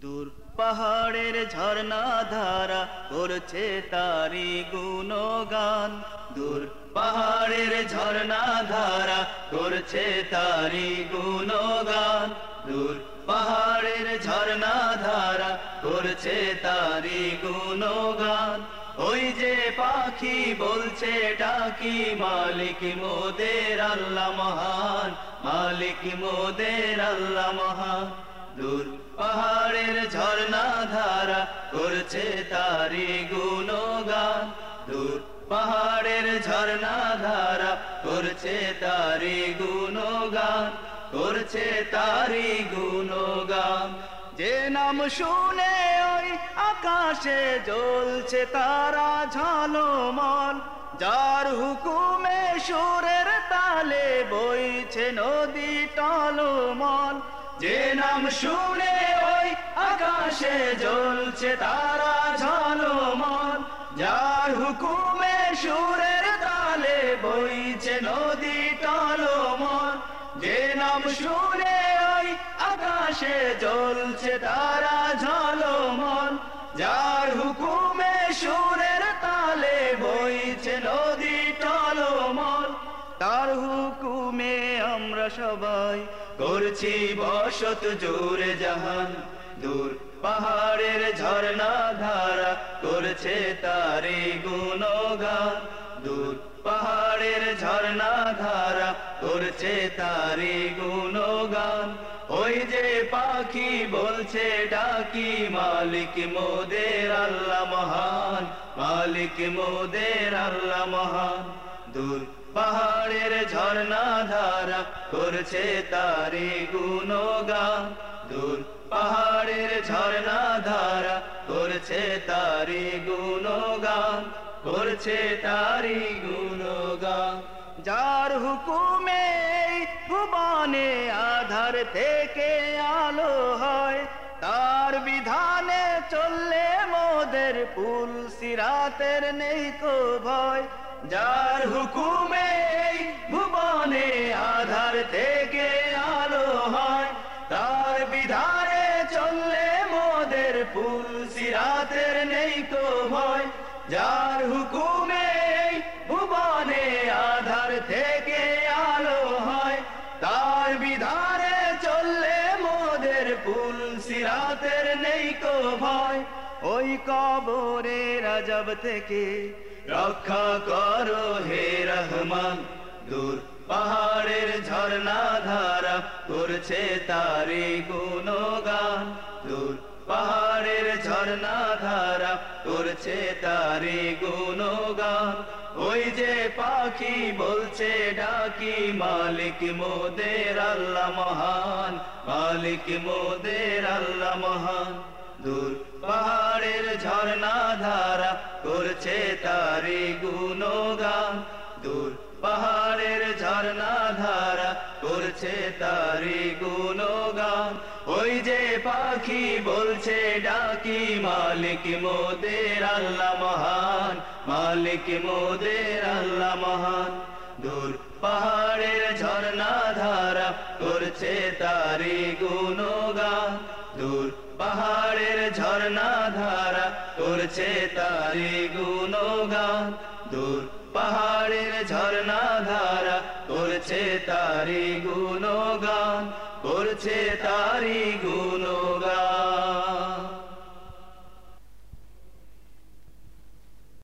দূর পাহাড়ের ঝর্ণা ধারা করছে তারি গুণগান। দূর পাহাড়ের ঝর্ণা ধারা করছে তারি গুণগান। দূর পাহাড়ের ঝর্ণা ধারা করছে তারি গুণগান। ওই যে পাখি বলছে, ডাকি মালিক মোদের আল্লাহ মহান, মালিক মোদের আল্লাহ মহান। দূর পাহাড়ের ঝর্ণা ধারা করছে তারি গুণগান। দূর পাহাড়ের ঝর্ণা ধারা করছে তারি গুণগান, করছে তারি গুণগান। যে নাম শুনে ওই আকাশে জ্বলছে তারা ঝলমল, যার হুকুমে সুরের তালে বইছে নদী যে নাম শুনে ওই আকাশে জ্বলছে তারা ঝলমল, যার হুকুমে সুরের তালে বইছে নদী টলমল। যে নাম শুনে ওই আকাশে জ্বলছে তারা ঝলমল, যার হুকুমে সুরের তালে বইছে নদী টলমল। তার হুকুমে আমরা সবাই করছি বসত জোরে জাহান দূর। পাহাড়ের ঝর্ণা ধারা করছে তারে গুণগান দূর। পাহাড়ের ঝর্ণা ধারা করছে তারে গুণগান। ওই যে পাখি বলছে, ডাকি মালিক মোদের আল্লাহ মহান, মালিক মোদের আল্লাহ মহান। দূর পাহাড়ের ঝর্ণা ধারা করছে তারে গুণগান। দূর পাহাড়ের ঝর্ণা ধারা করছে তারি গুণগান। করছে তারি গুণগান। যার হুকুমে ভুবনে আধার থেকে আলো হয়, তার বিধানে চললে মোদের পুল সিরাতের নেই কো ভয়। যার হুকুমে ভুবনে আধার থেকে আলো হয়। তার বিধানে চললে মোদের ফুল সিরাতের নেই তো ভয়। যার হুকুমে ভুবনে আধার থেকে আলো হয়। তার বিধানে চললে মোদের ফুল সিরাতের নেই তো ভয়। ওই কবরে রাজব থেকে রক্ষা করো হে রহমান, দূর পাহাড়ের ঝর্ণা ধারা করছে তারে গুণগান দূর পাহাড়ের ঝর্ণা ধারা করছে তারে গুণগান ওই যে পাখি বলছে, ডাকি মালিক মোদের আল্লাহ মহান, মালিক মোদের আল্লাহ মহান। দূর পাহাড়ের ঝর্ণা ধারা করছে তারে গুণগান দূর পাহাড়ের ঝর্ণা ধারা করছে তারি গুণগান। ওই যে পাখি বলছে, ডাকি মালিক মোদের আল্লাহ মহান, মালিক মোদের আল্লাহ মহান। দূর পাহাড়ের ঝর্ণা ধারা করছে তারি গুণগান। দূর পাহাড়ের ঝর্ণা ধারা করছে তারি গুণগান। দূর পাহাড়ের ঝর্ণা ধারা করছে তারি গুণগান করছে তারি গুণগান।